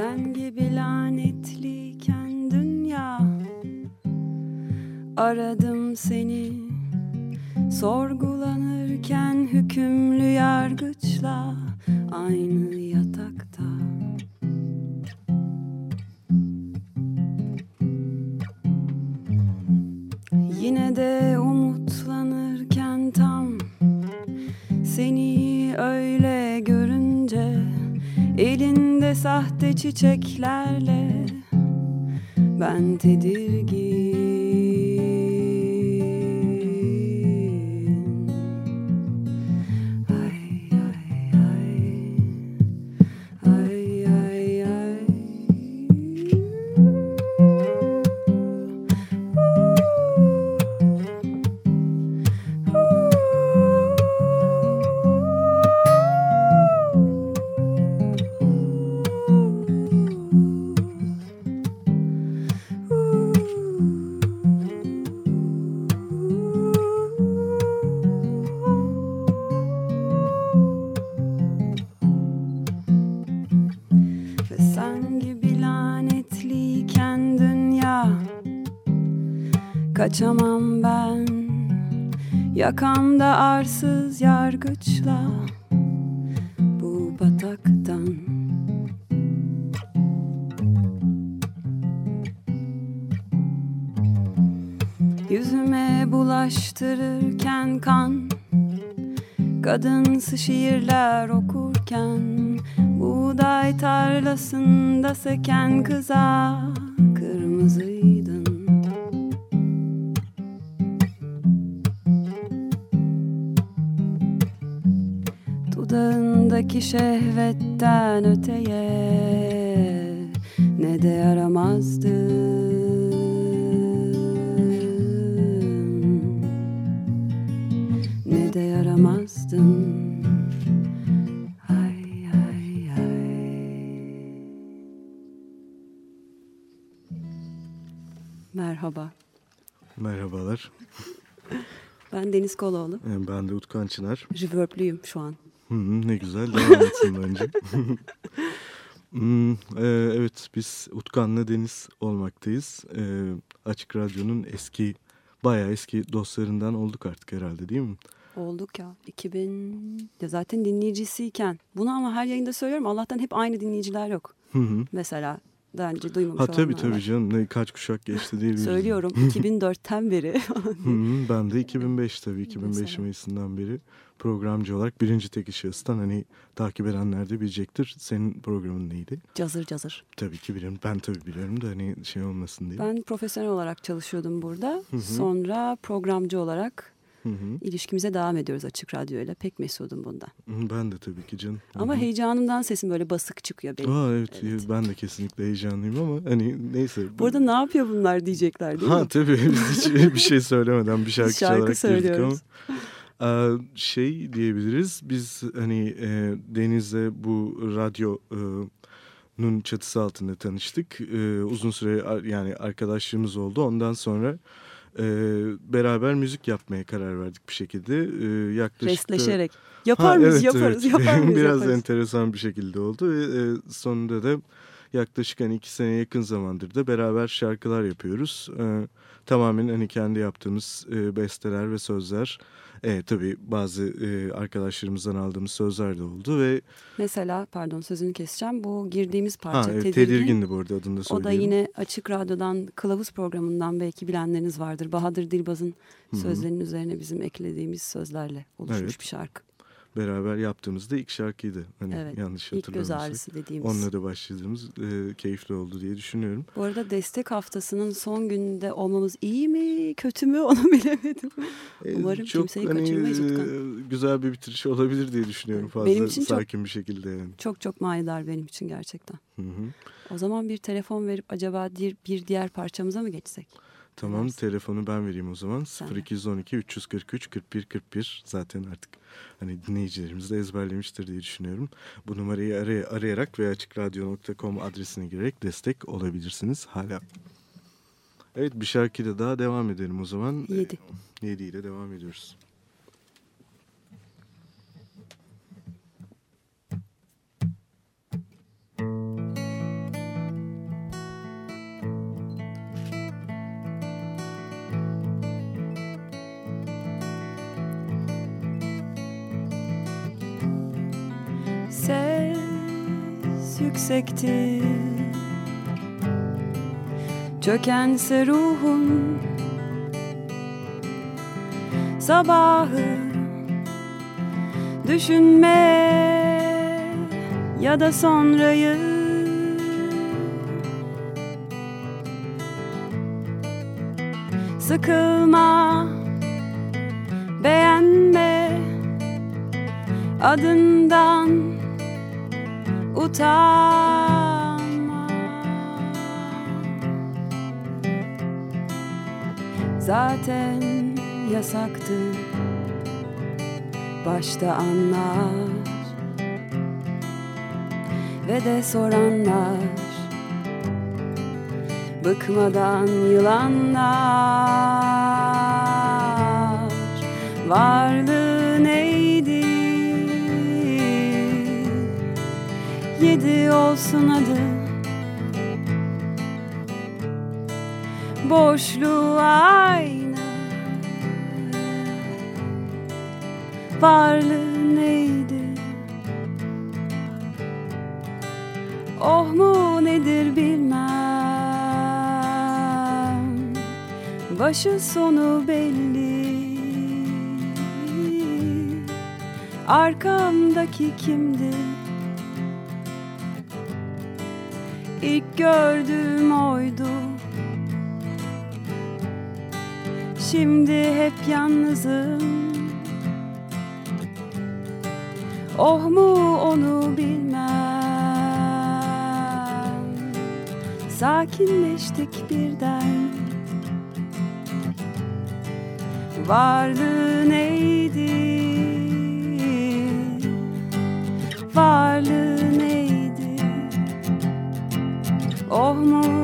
Sen gibi lanetliyken dünya. Aradım seni. Sorgulanırken hükümlü yargıçla Aynı yatakta. Yine de Sahte çiçeklerle. Ben tedirgin Kaçamam ben. Yakamda arsız yargıçla Bu bataktan. Yüzüme bulaştırırken kan Kadınsı şiirler okurken Buğday tarlasında seken kıza Dudağındaki şehvetten öteye Ne de yaramazdın Ne de yaramazdın Ay ay ay Merhaba. Merhabalar. Ben Deniz Koloğlu. Ben de Utkan Çınar. Reverb'lüyüm şu an. Hı ne güzel devam etsin bence. Hmm, e, evet biz Utkan'la Deniz olmaktayız. E, Açık Radyo'nun eski, bayağı eski dostlarından olduk artık herhalde değil mi? Olduk ya. 2000 ya zaten dinleyicisiyken. Bunu ama her yayında söylüyorum. Allah'tan hep aynı dinleyiciler yok. Hı hı. Mesela daha önce duymamış Ha tabii olanlar var. tabii canım ne kaç kuşak geçti değil mi? Söylüyorum 2004'ten beri. Hı ben de 2005 tabii 2005 Mesela. Mayıs'ından beri programcı olarak birinci tek şahıstan hani takip edenler de bilecektir. Senin programın neydi? cazır cazır. Tabii ki biliyorum. Ben tabii biliyorum da hani şey olmasın diye. Ben profesyonel olarak çalışıyordum burada. Hı hı. Sonra programcı olarak Hı hı. ilişkimize devam ediyoruz Açık Radyo ile. Pek mesudum bundan. Hı, Ben de tabii ki canım. Hı Ama hı. heyecanımdan sesim böyle basık çıkıyor benim. Aa, evet, Evet. ben de kesinlikle heyecanlıyım ama hani neyse. Bu arada ne yapıyor bunlar diyecekler değil Ha mi? tabii biz hiç bir şey söylemeden bir şarkı, şarkı çalarak söylüyoruz. ama. Şey diyebiliriz biz hani e, Deniz'le bu radyonun çatısı altında tanıştık. E, uzun süre ar- yani arkadaşlığımız oldu. Ondan sonra e, beraber müzik yapmaya karar verdik bir şekilde. E, yaklaşık da- Restleşerek. Yapar Ha, mıyız? evet, yaparız. evet. Yapar mıyız? Biraz yaparız. enteresan bir şekilde oldu ve e, sonunda da yaklaşık hani iki sene yakın zamandır da beraber şarkılar yapıyoruz. E, tamamen hani kendi yaptığımız e, besteler ve sözler. E, tabii bazı e, arkadaşlarımızdan aldığımız sözler de oldu ve Mesela pardon sözünü keseceğim. Bu girdiğimiz ha, parça evet, Tedirgin. tedirgindi bu arada adını da O söyleyelim. da yine Açık Radyo'dan Kılavuz programından belki bilenleriniz vardır. Bahadır Dilbaz'ın sözlerinin üzerine bizim eklediğimiz sözlerle oluşmuş Evet. bir şarkı. Beraber yaptığımızda ilk şarkıydı. Hani Evet, yanlış İlk göz hatırlamıyorsam. ağrısı dediğimiz. Onunla da başladığımız e, keyifli oldu diye düşünüyorum. Bu arada destek haftasının son gününde olmamız iyi mi kötü mü onu bilemedim. E, Umarım çok kimseyi hani, kaçırmayız e, Utkan. güzel bir bitiriş olabilir diye düşünüyorum fazla Benim için çok- sakin bir şekilde yani. Çok çok manidar benim için gerçekten. Hı hı. O zaman bir telefon verip acaba bir diğer parçamıza mı geçsek? Tamam telefonu ben vereyim o zaman. Sen ver. 0212 343 41 41 zaten artık hani dinleyicilerimiz de ezberlemiştir diye düşünüyorum. Bu numarayı aray- arayarak veya açıkradyo.com adresine girerek destek olabilirsiniz hala. Evet bir şarkıyla daha devam edelim o zaman. 7. 7 ile devam ediyoruz. Yüksekti. Çökense ruhun. Sabahı Düşünme Ya da sonrayı. Sıkılma Beğenme Adından utanma Zaten yasaktı. Başta anlar Ve de soranlar. Bıkmadan yılanlar Yedi olsun adı. Boşluğu ayna. Varlığı neydi? Oh mu nedir bilmem. Başı sonu belli. Arkamdaki kimdi İlk gördüğüm oydu. Şimdi hep yalnızım. Oh mu onu bilmem. Sakinleştik birden. Varlığı neydi Oh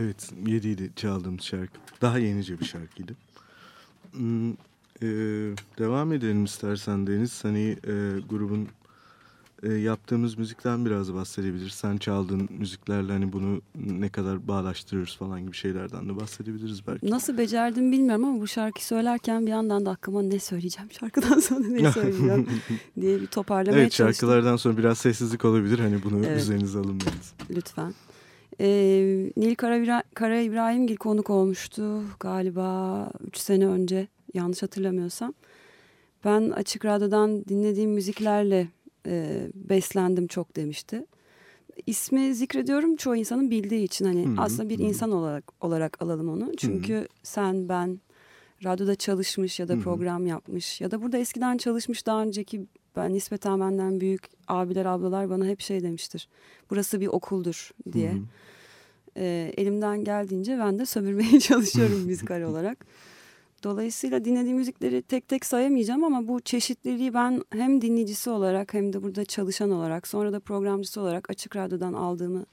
Evet 7 ile çaldığımız şarkı. Daha yenice bir şarkıydı. Hmm, e, devam edelim istersen Deniz. Hani e, grubun e, yaptığımız müzikten biraz bahsedebiliriz. Sen çaldığın müziklerle hani bunu ne kadar bağdaştırıyoruz falan gibi şeylerden de bahsedebiliriz belki. Nasıl becerdim bilmiyorum ama bu şarkıyı söylerken bir yandan da aklıma ne söyleyeceğim şarkıdan sonra ne söyleyeceğim diye bir toparlamaya evet çalıştım. şarkılardan sonra biraz sessizlik olabilir. Hani bunu Evet. üzerinize alınmayınız. Lütfen. Ee, Nil Kara, İbra- Kara İbrahimgil konuk olmuştu galiba 3 sene önce yanlış hatırlamıyorsam. Ben Açık Radyo'dan dinlediğim müziklerle e, beslendim çok demişti. İsmi zikrediyorum çoğu insanın bildiği için hani Hı hı, aslında bir hı hı. insan olarak olarak alalım onu. Çünkü sen ben radyoda çalışmış ya da Hı hı. program yapmış ya da burada eskiden çalışmış daha önceki ben nispeten benden büyük abiler ablalar bana hep şey demiştir. Burası bir okuldur diye. Hı Ee, elimden geldiğince ben de sömürmeye çalışıyorum müzikal olarak. Dolayısıyla dinlediğim müzikleri tek tek sayamayacağım ama bu çeşitliliği ben hem dinleyicisi olarak hem de burada çalışan olarak sonra da programcısı olarak Açık Radyo'dan aldığımı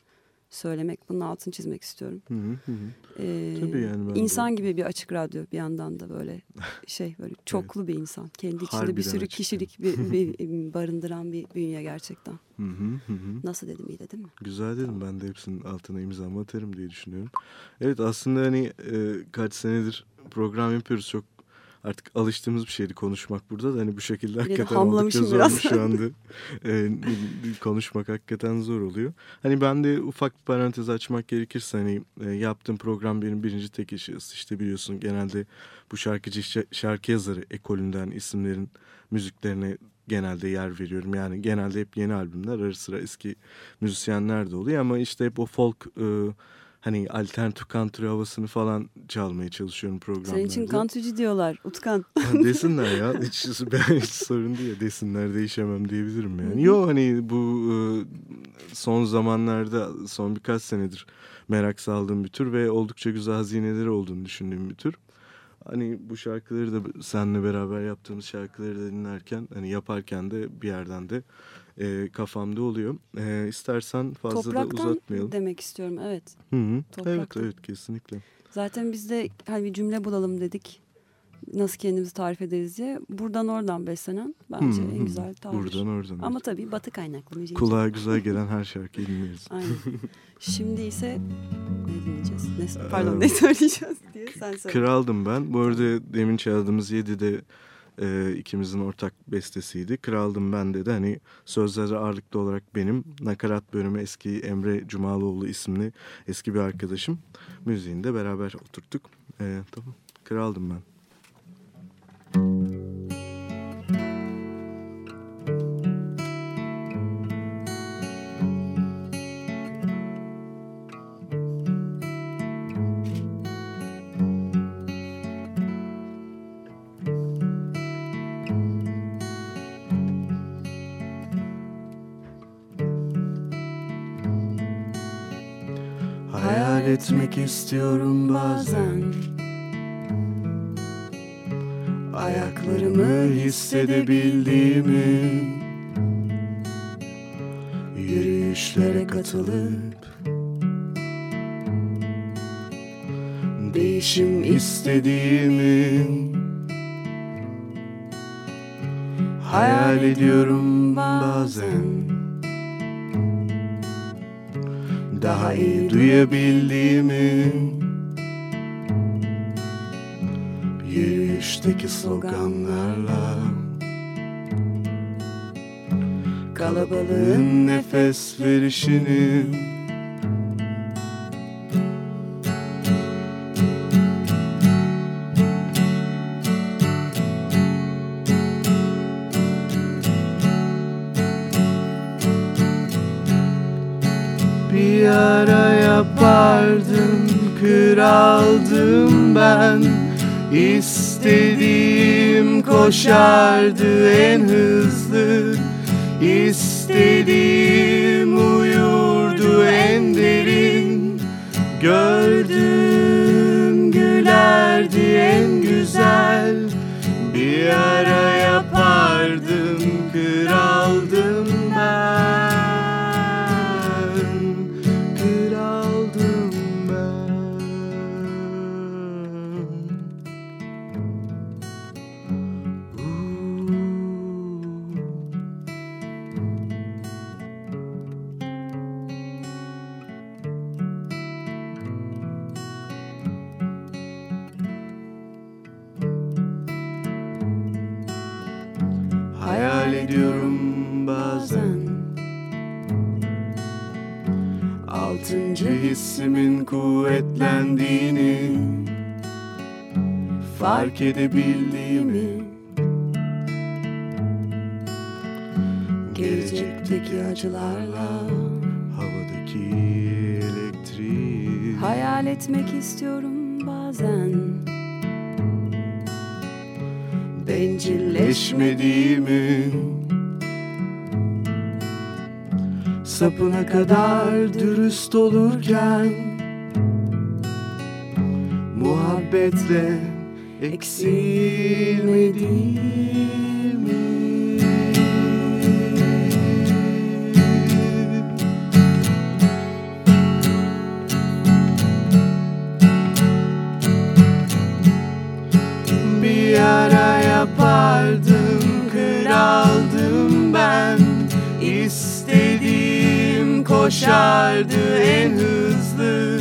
söylemek. Bunun altını çizmek istiyorum. Hı hı hı. Ee, Tabii yani ben de- insan gibi bir açık radyo bir yandan da böyle şey böyle çoklu bir insan. Kendi içinde Harbiden bir sürü açık kişilik bir, bir barındıran bir bünye gerçekten. Hı hı hı. Nasıl dedim iyi dedim mi? Güzel dedim ben de hepsinin altına imzamı atarım diye düşünüyorum. Evet aslında hani e, kaç senedir program yapıyoruz çok artık alıştığımız bir şeydi konuşmak burada da hani bu şekilde de hakikaten oldukça zormuş şu anda. E, konuşmak hakikaten zor oluyor. Hani ben de ufak bir parantez açmak gerekirse hani e, yaptığım program benim birinci tek işi işte biliyorsun genelde bu şarkıcı şa- şarkı yazarı ekolünden isimlerin müziklerine genelde yer veriyorum. Yani genelde hep yeni albümler ara sıra eski müzisyenler de oluyor ama işte hep o folk e, hani alternatif country havasını falan çalmaya çalışıyorum programlarda. Senin için kantücü diyorlar Utkan. Desinler ya hiç, ben hiç sorun değil desinler değişemem diyebilirim yani. Yo hani bu e, son zamanlarda son birkaç senedir merak saldığım bir tür ve oldukça güzel hazineleri olduğunu düşündüğüm bir tür. Hani bu şarkıları da seninle beraber yaptığımız şarkıları da dinlerken hani yaparken de bir yerden de e, kafamda oluyor. E, istersen fazla da Topraktan uzatmayalım. demek istiyorum evet. Hı hı. Evet Topraktan. evet kesinlikle. Zaten biz de hani bir cümle bulalım dedik. Nasıl kendimizi tarif ederiz diye. Buradan oradan beslenen bence hı. en güzel tabir. Buradan oradan. Ama tabii batı kaynaklı müziği. Kulağa güzel gelen her şarkıyı dinleriz. Aynen. Şimdi ise ne dinleyeceğiz? Ne, pardon Ee, ne söyleyeceğiz diye sen söyle. Kraldım ben. Bu arada demin çaldığımız 7'de e, ikimizin ortak bestesiydi. Kraldım ben dedi. Hani sözleri ağırlıklı olarak benim. Nakarat bölümü eski Emre Cumalıoğlu isimli eski bir arkadaşım. Müziğini de beraber oturttuk. E, tamam. Kraldım ben. Etmek istiyorum bazen. Ayaklarımı hissedebildiğimi Yürüyüşlere katılıp Değişim istediğimi Hayal ediyorum bazen daha iyi duyabildiğimi. Yürüyüşteki sloganlarla Kalabalığın nefes verişini Bir ara yapardım kraldım ben. İstediğim koşardı en hızlı İstediğim uyurdu en derin. Gördüm gülerdi en güzel Bir ara ediyorum bazen Altıncı hissimin kuvvetlendiğini Fark edebildiğimi Gelecekteki acılarla Havadaki elektriği Hayal etmek istiyorum bazen. Bencilleşmediğimi Sapına kadar dürüst olurken Muhabbetle eksilmediğimi yapardım kraldım ben. İstediğim koşardı en hızlı.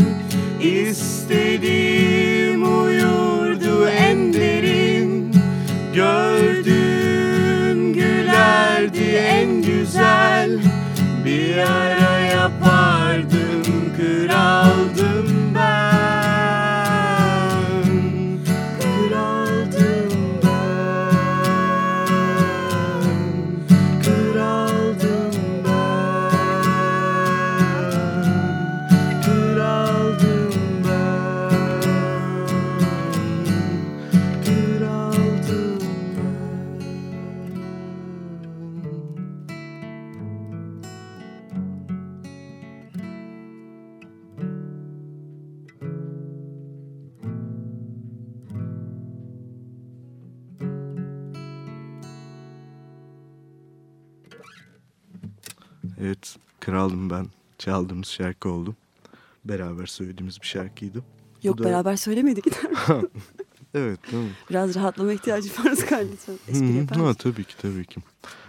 İstediğim uyurdu en derin. Gördüğüm gülerdi en güzel. Bir ara yapardım Evet, kraldım ben. Çaldığımız şarkı oldu. Beraber söylediğimiz bir şarkıydı. Yok da- beraber söylemedik. Evet, değil mi? Biraz rahatlama ihtiyacı var lütfen. Espri yapar ha, tabii ki, tabii ki.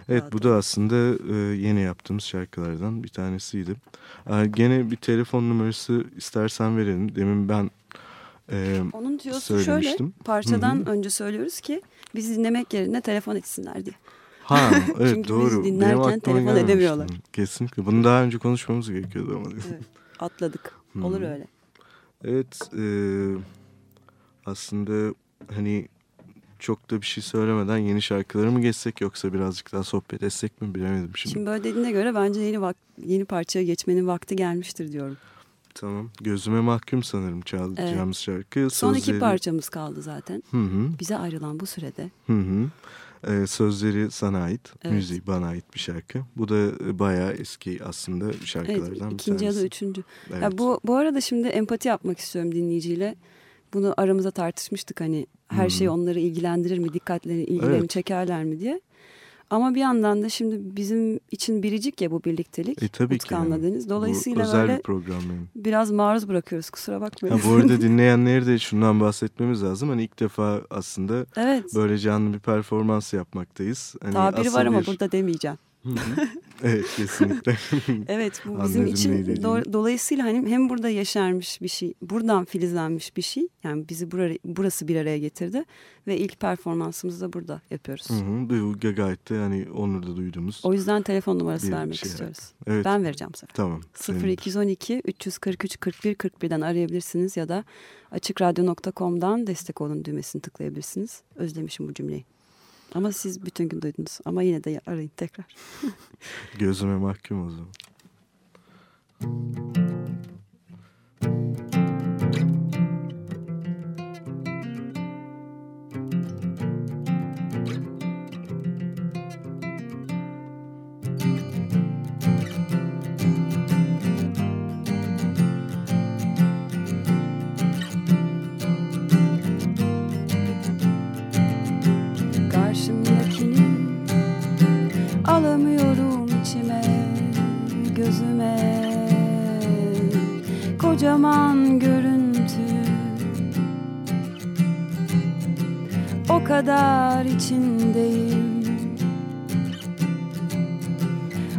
Evet, bu Rahat da aslında e, yeni yaptığımız şarkılardan bir tanesiydi. E, gene bir telefon numarası istersen verelim. Demin ben e, Onun diyorsun şöyle parçadan Hı hı. önce söylüyoruz ki biz dinlemek yerine telefon etsinler diye. Ha, evet Çünkü doğru. biz dinlerken telefon edemiyorlar. Kesinlikle. Bunu daha önce konuşmamız gerekiyordu ama. Evet. Atladık. Hı. Olur öyle. Evet, e, aslında hani çok da bir şey söylemeden yeni şarkıları mı geçsek yoksa birazcık daha sohbet etsek mi bilemedim şimdi. Şimdi böyle dediğine göre bence yeni vak yeni parçaya geçmenin vakti gelmiştir diyorum. Tamam, gözüme mahkum sanırım çalacağımız şarkı. Son iki Sözleri- parçamız kaldı zaten. Hı hı, Bize ayrılan bu sürede hı hı. E, sözleri sana ait, Evet. müziği bana ait bir şarkı. Bu da e, bayağı eski aslında evet, şarkılardan bir ikinci ya da tanesi. üçüncü. Evet. Ya bu bu arada şimdi empati yapmak istiyorum dinleyiciyle. Bunu aramıza tartışmıştık hani her Hı. şey onları ilgilendirir mi, dikkatlerini, ilgilerini Evet. çekerler mi diye. Ama bir yandan da şimdi bizim için biricik ya bu birliktelik. E, tabii ki Utkan'la yani. Deniz. Bu Dolayısıyla özel böyle bir program benim. biraz maruz bırakıyoruz kusura bakmayın. Ha, bu arada dinleyenleri de şundan bahsetmemiz lazım. Hani ilk defa aslında evet. böyle canlı bir performans yapmaktayız. Hani Tabiri var ama bir- burada demeyeceğim. Evet kesinlikle. Evet bu bizim için do- dolayısıyla hani hem burada yaşarmış bir şey, buradan filizlenmiş bir şey. Yani bizi buraya, burası bir araya getirdi ve ilk performansımızı da burada yapıyoruz. Hı hı. Bu ga- gayet de hani onur da duyduğumuz. O yüzden telefon numarası Bir vermek şey istiyoruz. Evet Ben vereceğim sana. tamam. sevindim. 0212 343 41 41'den arayabilirsiniz ya da açıkradyo.com'dan destek olun düğmesini tıklayabilirsiniz. Özlemişim bu cümleyi. Ama siz bütün gün duydunuz. Ama yine de arayın tekrar. Gözüme mahkum o zaman. Gözüme. Kocaman görüntü. O kadar içindeyim.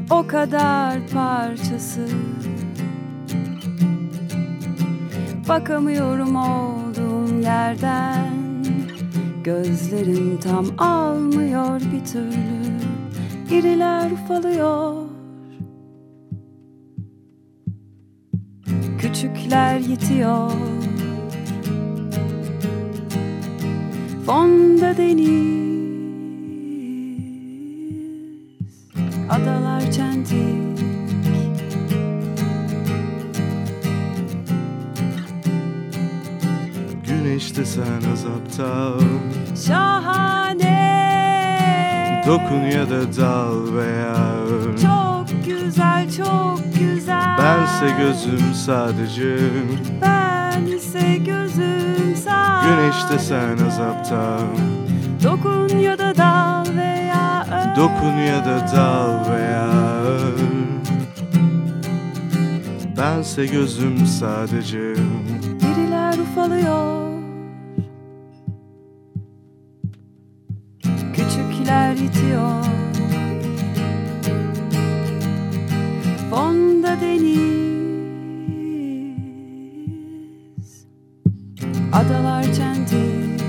O kadar parçası. Bakamıyorum olduğum yerden. Gözlerim tam almıyor bir türlü. İriler ufalıyor Küçükler yitiyor Fonda deniz Adalar çentik. Güneşte sen azapta Şahane. Dokun ya da dal veya Çok güzel çok güzel. Bense gözüm sadece Bense gözüm sadece. Güneşte sen azapta Dokun ya da dal veya öl Dokun ya da dal veya öl Bense gözüm sadece Biriler ufalıyor. İtiyor Fonda deniz. Adalar çentik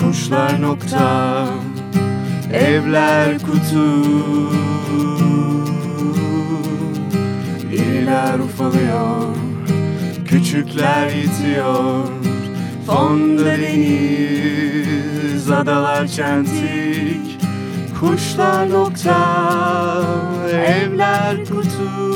Kuşlar nokta Evler kutu. İriler ufalıyor Küçükler yitiyor Fonda deniz Adalar çentik Kuşlar nokta Evler kutu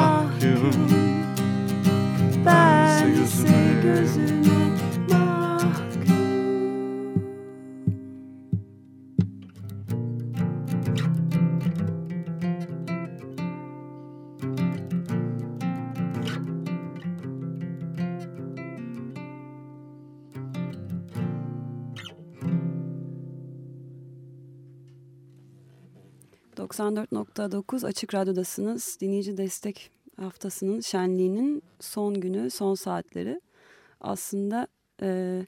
...94.9 Açık Radyo'dasınız. Dinleyici Destek Haftası'nın şenliğinin son günü, son saatleri. Aslında e,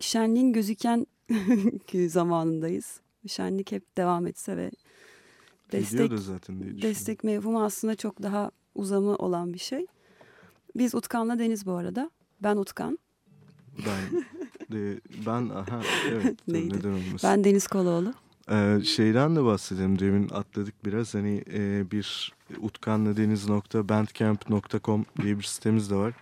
şenliğin gözüken zamanındayız. Şenlik hep devam etse ve destek, zaten destek mevhumu aslında çok daha uzamı olan bir şey. Biz Utkan'la Deniz bu arada. Ben Utkan. Ben de, ben aha evet Neydi? neden olmasın. Ben Deniz Koloğlu. Ee, şeyden de bahsedelim demin atladık biraz hani e, bir utkanladeniz.bandcamp.com diye bir sitemiz de var.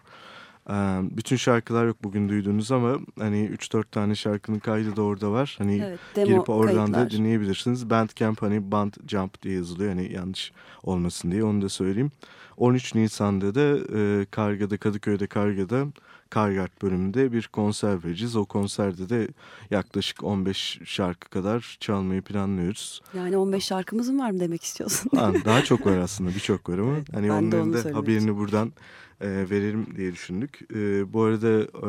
Ee, bütün şarkılar yok bugün duyduğunuz ama hani 3-4 tane şarkının kaydı da orada var. Hani Evet, girip oradan kayıtlar. da dinleyebilirsiniz. Bandcamp hani band jump diye yazılıyor hani yanlış olmasın diye onu da söyleyeyim. 13 Nisan'da da e, Karga'da Kadıköy'de Karga'da Kargart bölümünde bir konser vereceğiz. O konserde de yaklaşık 15 şarkı kadar çalmayı planlıyoruz. Yani 15 şarkımız mı var mı demek istiyorsun? Ha, daha çok var aslında birçok var ama Evet, hani onların da haberini buradan e, verelim diye düşündük. E, bu arada e,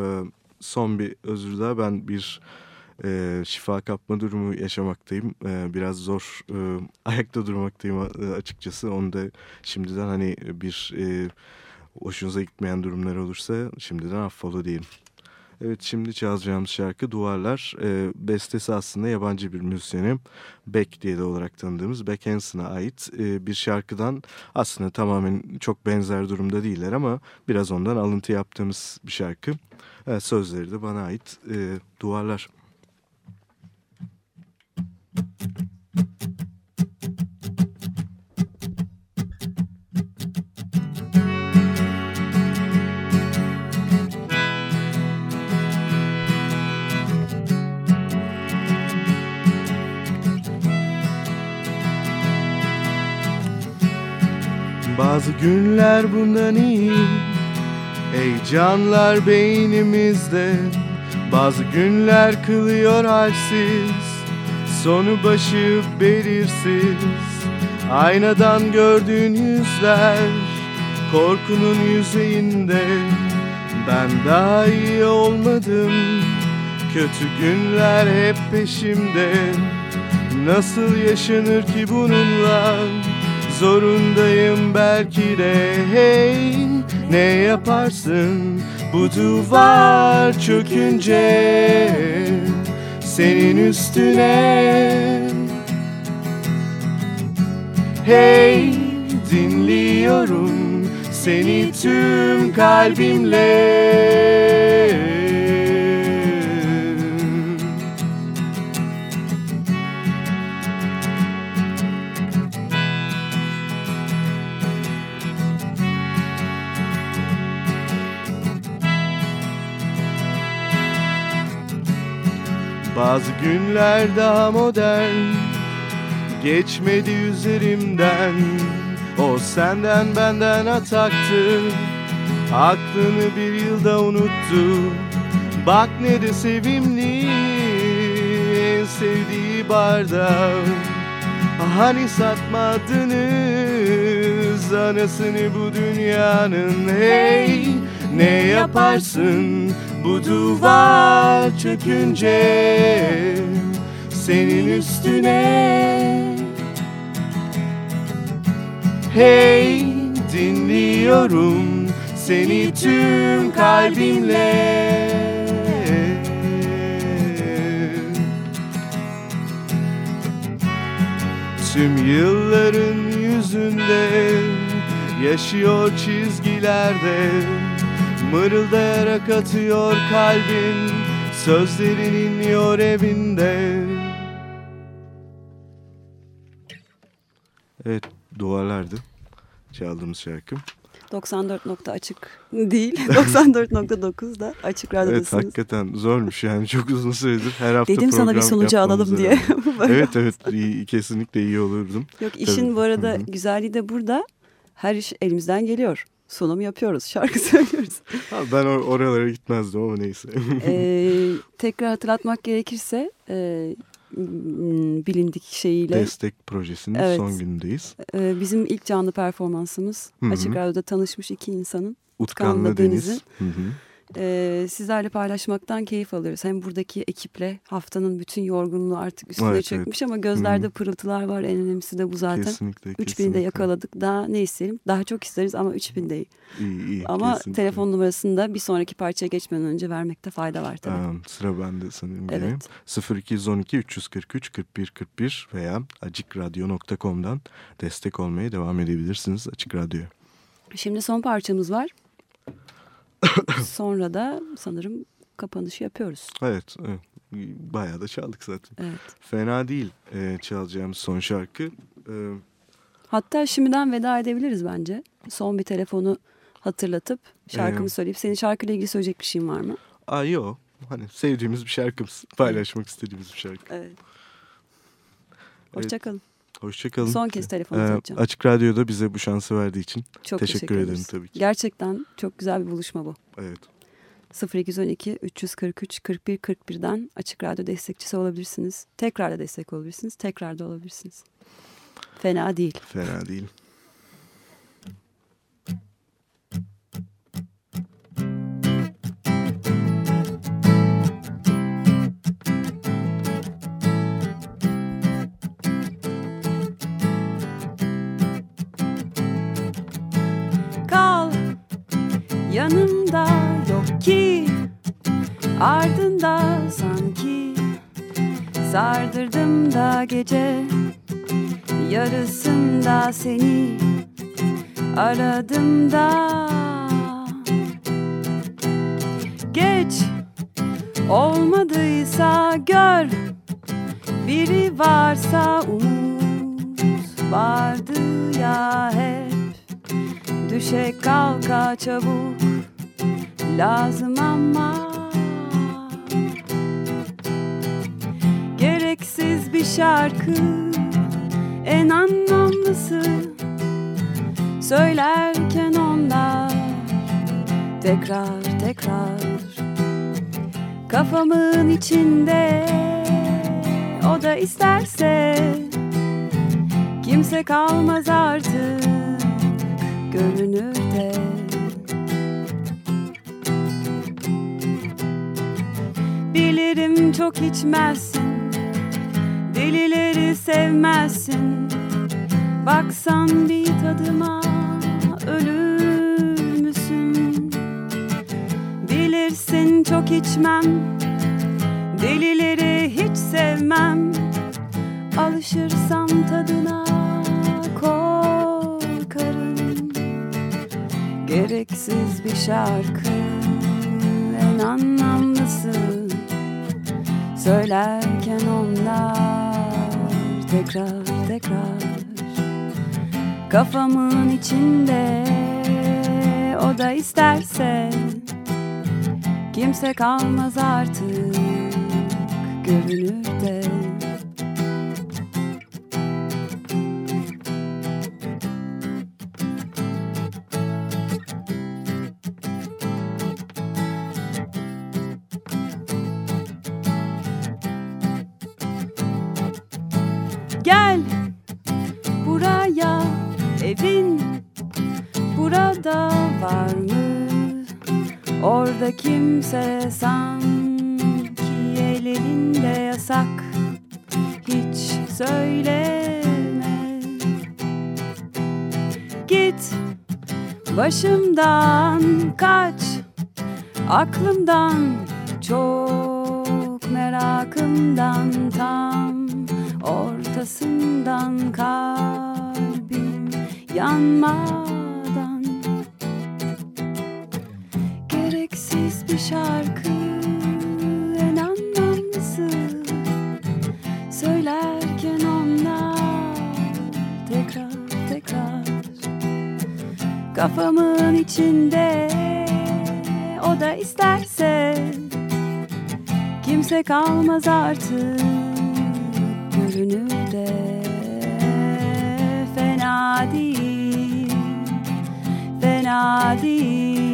son bir özür daha ben bir e, şifa kapma durumu yaşamaktayım. E, biraz zor e, ayakta durmaktayım e, açıkçası. Onu da şimdiden hani bir e, hoşunuza gitmeyen durumlar olursa şimdiden affola diyelim. Evet şimdi çalacağımız şarkı Duvarlar. E, bestesi aslında yabancı bir müzisyenim. Beck diye de olarak tanıdığımız Beck Hansen'a ait e, bir şarkıdan aslında tamamen çok benzer durumda değiller ama biraz ondan alıntı yaptığımız bir şarkı. E, sözleri de bana ait e, Duvarlar. Bazı günler bundan iyi. Heyecanlar beynimizde Bazı günler kılıyor halsiz. Sonu başı belirsiz. Aynadan gördüğün yüzler Korkunun yüzeyinde. Ben daha iyi olmadım. Kötü günler hep peşimde. Nasıl yaşanır ki bununla Zorundayım belki de hey Ne yaparsın? Bu duvar çökünce Senin üstüne. Hey dinliyorum seni tüm kalbimle Bazı günler daha modern Geçmedi üzerimden. O senden benden ataktı Aklını bir yılda unuttu. Bak ne de sevimli En sevdiği barda Hani satmadınız Anasını bu dünyanın? Hey Ne yaparsın bu duvar çökünce? Senin üstüne. Hey dinliyorum seni tüm kalbimle. Tüm yılların yüzünde Yaşıyor çizgilerde Mırıldayarak atıyor kalbin Sözlerin inliyor evinde Evet duvarlardı çaldığımız şarkı. 94 nokta açık değil. 94.9 da açık Evet radyodasınız. hakikaten zormuş yani çok uzun süredir her hafta Dedim sana bir yapmamız alalım diye. evet evet iyi, kesinlikle iyi olurdum. Yok işin Tabii. bu arada Hı hı. güzelliği de burada. Her iş elimizden geliyor. Sunum yapıyoruz, şarkı söylüyoruz. Ha, ben or- oralara gitmezdim ama neyse. Ee, tekrar hatırlatmak gerekirse e, bilindik şeyiyle Destek projesinin Evet. son günündeyiz. e, bizim ilk canlı performansımız Hı hı. Açık Radyo'da tanışmış iki insanın Utkan'la Deniz. Deniz'in. Hı hı. E, sizlerle paylaşmaktan keyif alıyoruz. Hem buradaki ekiple haftanın bütün yorgunluğu artık üstüne Evet, çökmüş ama gözlerde Hı pırıltılar var. En önemlisi de bu zaten. Kesinlikle. 3000'i de yakaladık. Daha ne isterim? Daha çok isteriz ama 3000 değil. İyi iyi. Ama kesinlikle. telefon numarasını da bir sonraki parçaya geçmeden önce vermekte fayda var tabii. Tamam, sıra bende sanırım. Evet. 0212 343 41 41 veya acikradyo.com'dan destek olmaya devam edebilirsiniz Açık Radyo'ya. Şimdi son parçamız var. Sonra da sanırım kapanışı yapıyoruz. Evet, evet. Bayağı da çaldık zaten. Evet. Fena değil e, çalacağımız son şarkı. E, Hatta şimdiden veda edebiliriz bence. Son bir telefonu hatırlatıp şarkımı Ee, söyleyip senin şarkıyla ilgili söyleyecek bir şeyin var mı? aa yok. Hani sevdiğimiz bir şarkımız. Paylaşmak istediğimiz bir şarkı. Evet. Hoşçakalın. Hoşçakalın. Son kez telefonu Ee, çalacağım. Açık Radyo'da bize bu şansı verdiği için Çok teşekkür, teşekkür, ederim ederiz. tabii ki. Gerçekten çok güzel bir buluşma bu. Evet. 0212 343 41 41'den Açık Radyo destekçisi olabilirsiniz. Tekrar da destek olabilirsiniz. Tekrar da olabilirsiniz. Fena değil. Fena değil. Yanımda yok ki. Ardında sanki sardırdım da gece. Yarısında seni aradım da. Geç olmadıysa gör. Biri varsa umut vardı ya hep. Düşe kalka çabuk lazım ama Gereksiz bir şarkı en anlamlısı Söylerken onlar tekrar tekrar Kafamın içinde. O da isterse Kimse kalmaz artık görünürde Bilirim çok içmezsin. Delileri sevmezsin. Baksan bir tadıma ölür müsün? Bilirsin çok içmem. Delileri hiç sevmem. Alışırsam tadına korkarım. Gereksiz bir şarkı en anlamlısı Söylerken onlar tekrar tekrar Kafamın içinde. O da isterse Kimse kalmaz artık görünürde Gel kimse sanki ellerinde yasak. Hiç söyleme. Git başımdan kaç. Aklımdan çok merakımdan tam. Ortasından kalbim yanmadan Gereksiz bir şarkı en anlamlısı Söylerken onlar tekrar tekrar. Kafamın içinde o da isterse Kimse kalmaz artık görünürde Fena değil, fena değil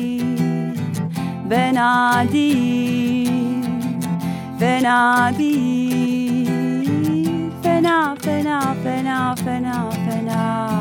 Fena değil, fena değil. Fena, fena, fena, fena, fena